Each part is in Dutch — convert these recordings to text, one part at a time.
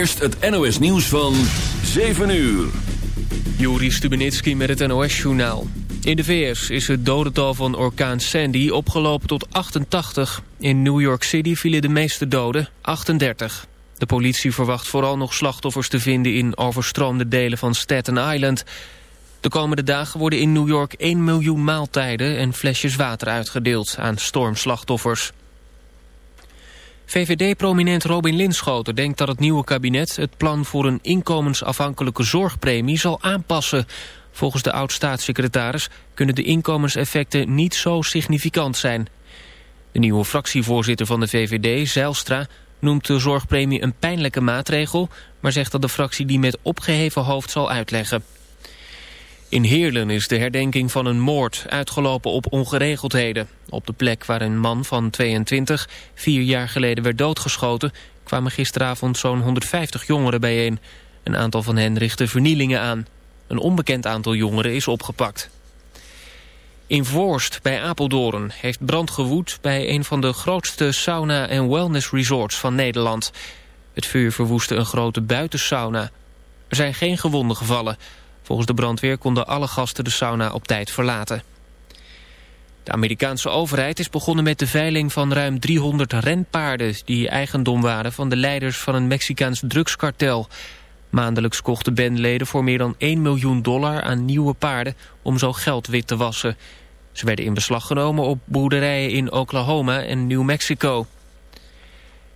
eerst het NOS nieuws van 7 uur. Juri Stubenitski met het NOS-journaal. In de VS is het dodental van orkaan Sandy opgelopen tot 88. In New York City vielen de meeste doden, 38. De politie verwacht vooral nog slachtoffers te vinden in overstroomde delen van Staten Island. De komende dagen worden in New York 1 miljoen maaltijden en flesjes water uitgedeeld aan stormslachtoffers. VVD-prominent Robin Linschoten denkt dat het nieuwe kabinet het plan voor een inkomensafhankelijke zorgpremie zal aanpassen. Volgens de oud-staatssecretaris kunnen de inkomenseffecten niet zo significant zijn. De nieuwe fractievoorzitter van de VVD, Zeilstra, noemt de zorgpremie een pijnlijke maatregel... maar zegt dat de fractie die met opgeheven hoofd zal uitleggen. In Heerlen is de herdenking van een moord uitgelopen op ongeregeldheden. Op de plek waar een man van 22 vier jaar geleden werd doodgeschoten... kwamen gisteravond zo'n 150 jongeren bijeen. Een aantal van hen richtte vernielingen aan. Een onbekend aantal jongeren is opgepakt. In Voorst bij Apeldoorn heeft brand gewoed bij een van de grootste sauna- en wellness-resorts van Nederland. Het vuur verwoestte een grote buitensauna. Er zijn geen gewonden gevallen. Volgens de brandweer konden alle gasten de sauna op tijd verlaten. De Amerikaanse overheid is begonnen met de veiling van ruim 300 renpaarden... die eigendom waren van de leiders van een Mexicaans drugskartel. Maandelijks kochten bandleden voor meer dan 1 miljoen dollar aan nieuwe paarden... om zo geld wit te wassen. Ze werden in beslag genomen op boerderijen in Oklahoma en New Mexico.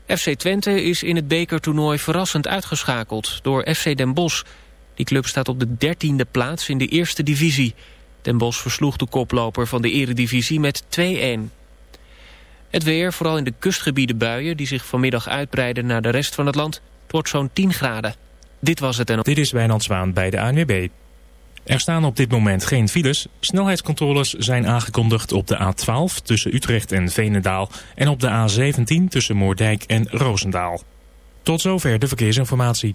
FC Twente is in het bekertoernooi verrassend uitgeschakeld door FC Den Bosch... Die club staat op de dertiende plaats in de eerste divisie. Den Bosch versloeg de koploper van de eredivisie met 2-1. Het weer, vooral in de kustgebieden buien... die zich vanmiddag uitbreiden naar de rest van het land... het wordt zo'n 10 graden. Dit was het en... Dit is Wijnand Zwaan bij de ANWB. Er staan op dit moment geen files. Snelheidscontroles zijn aangekondigd op de A12 tussen Utrecht en Veenendaal... en op de A17 tussen Moordijk en Roosendaal. Tot zover de verkeersinformatie.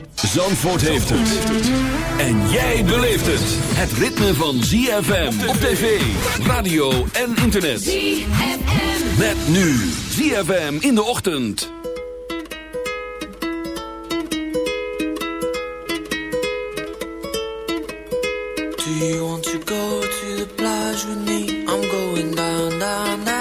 Zandvoort heeft het. En jij beleeft het. Het ritme van ZFM op tv, radio en internet. ZFM. Met nu ZFM in de ochtend. Do you want to go to the plage with me? I'm going down, down, down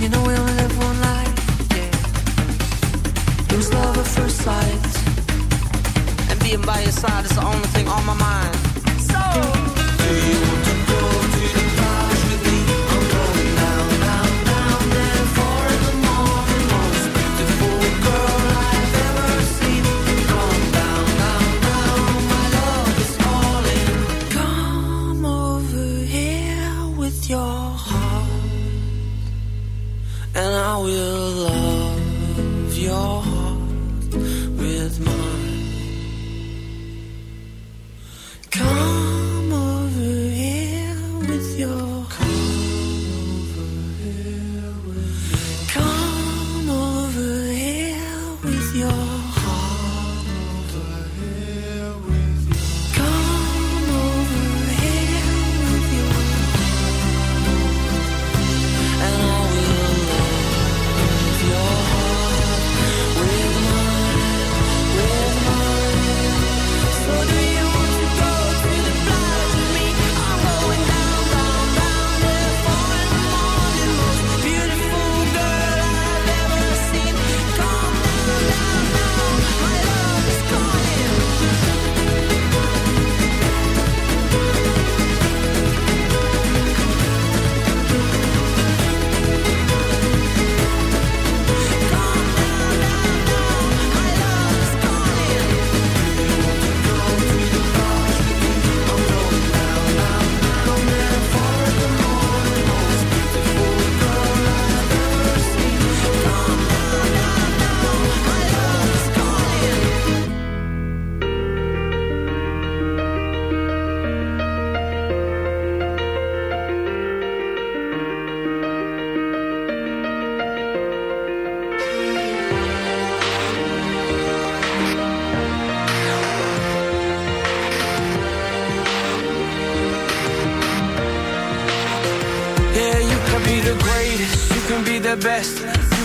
You know we only live one life. It was love at first sight. And being by your side is the only thing on my mind.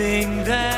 everything that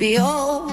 be all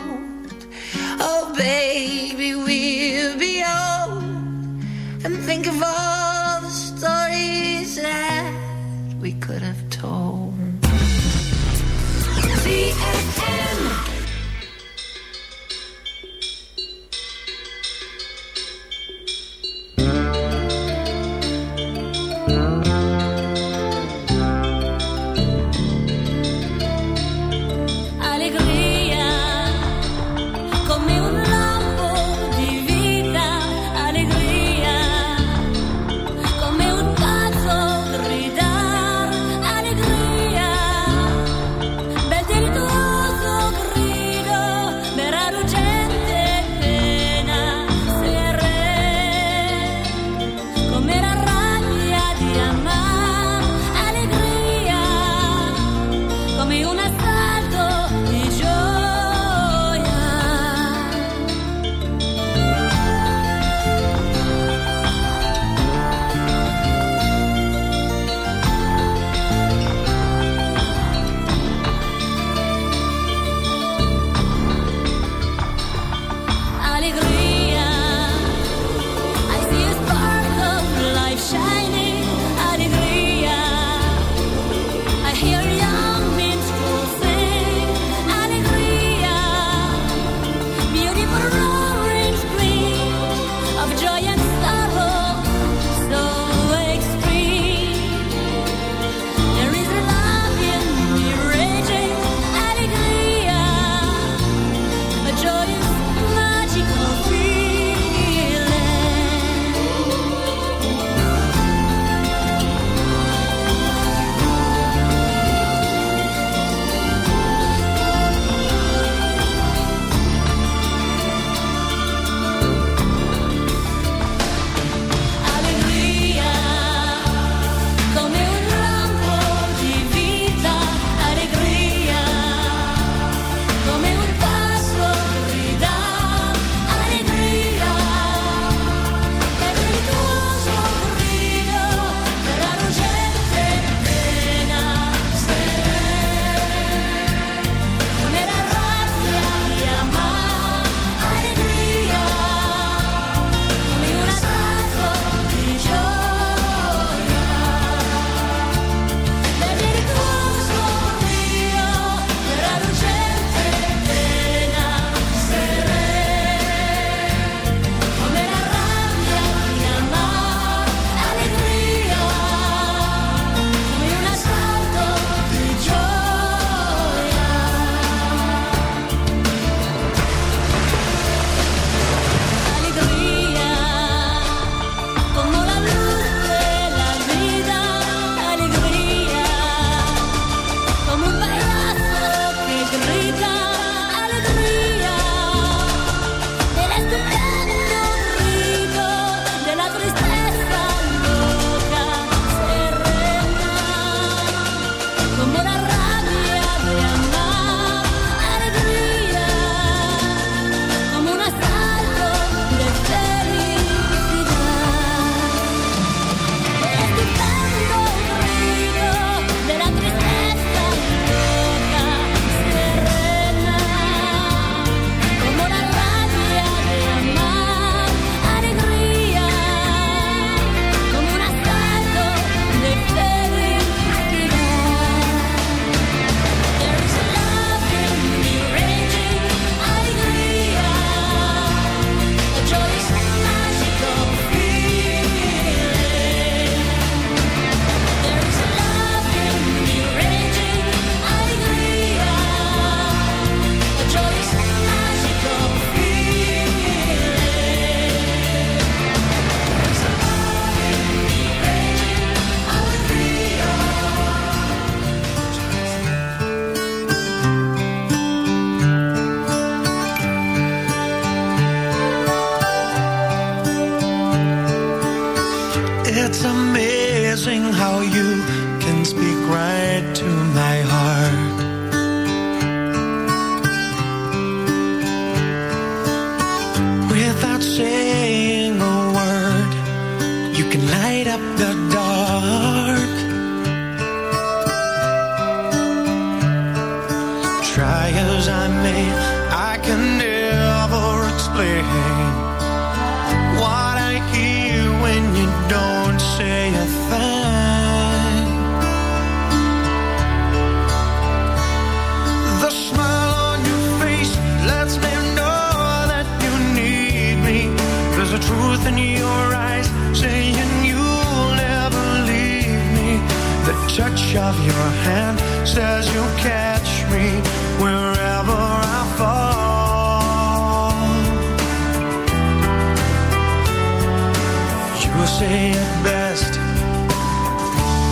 best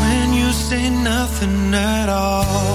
when you say nothing at all. All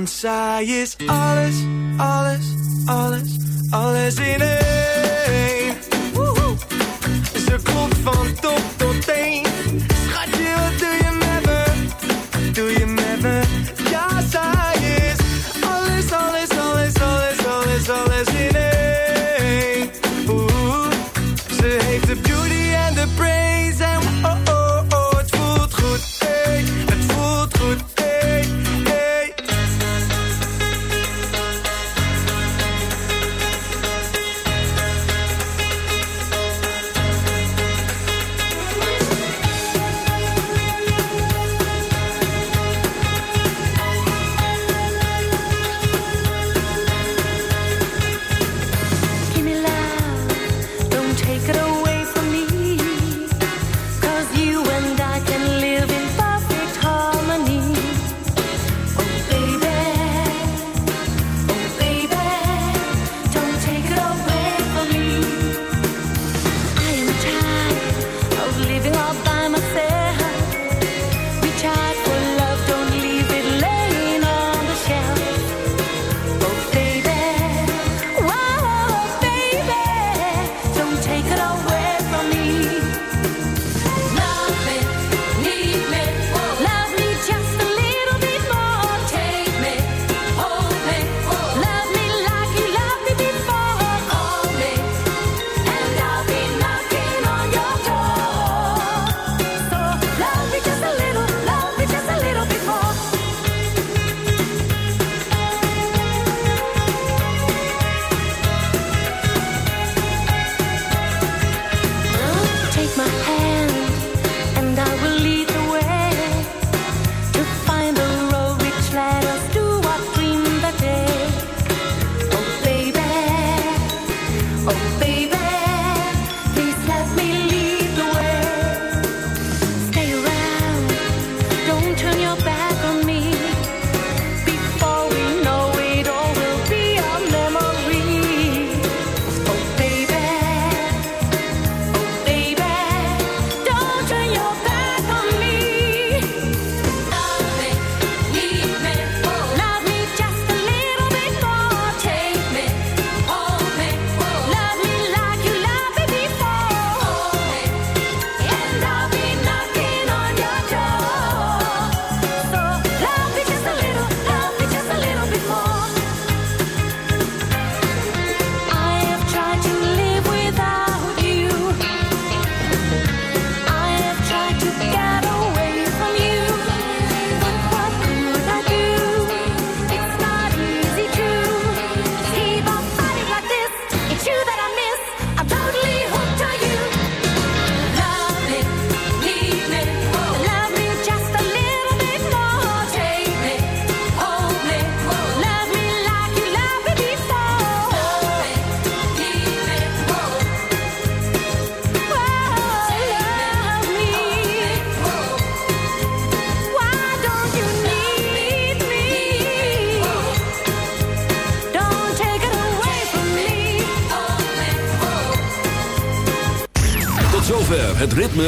Want zij is alles, alles, alles, alles in één. Woehoe. Ze klopt van top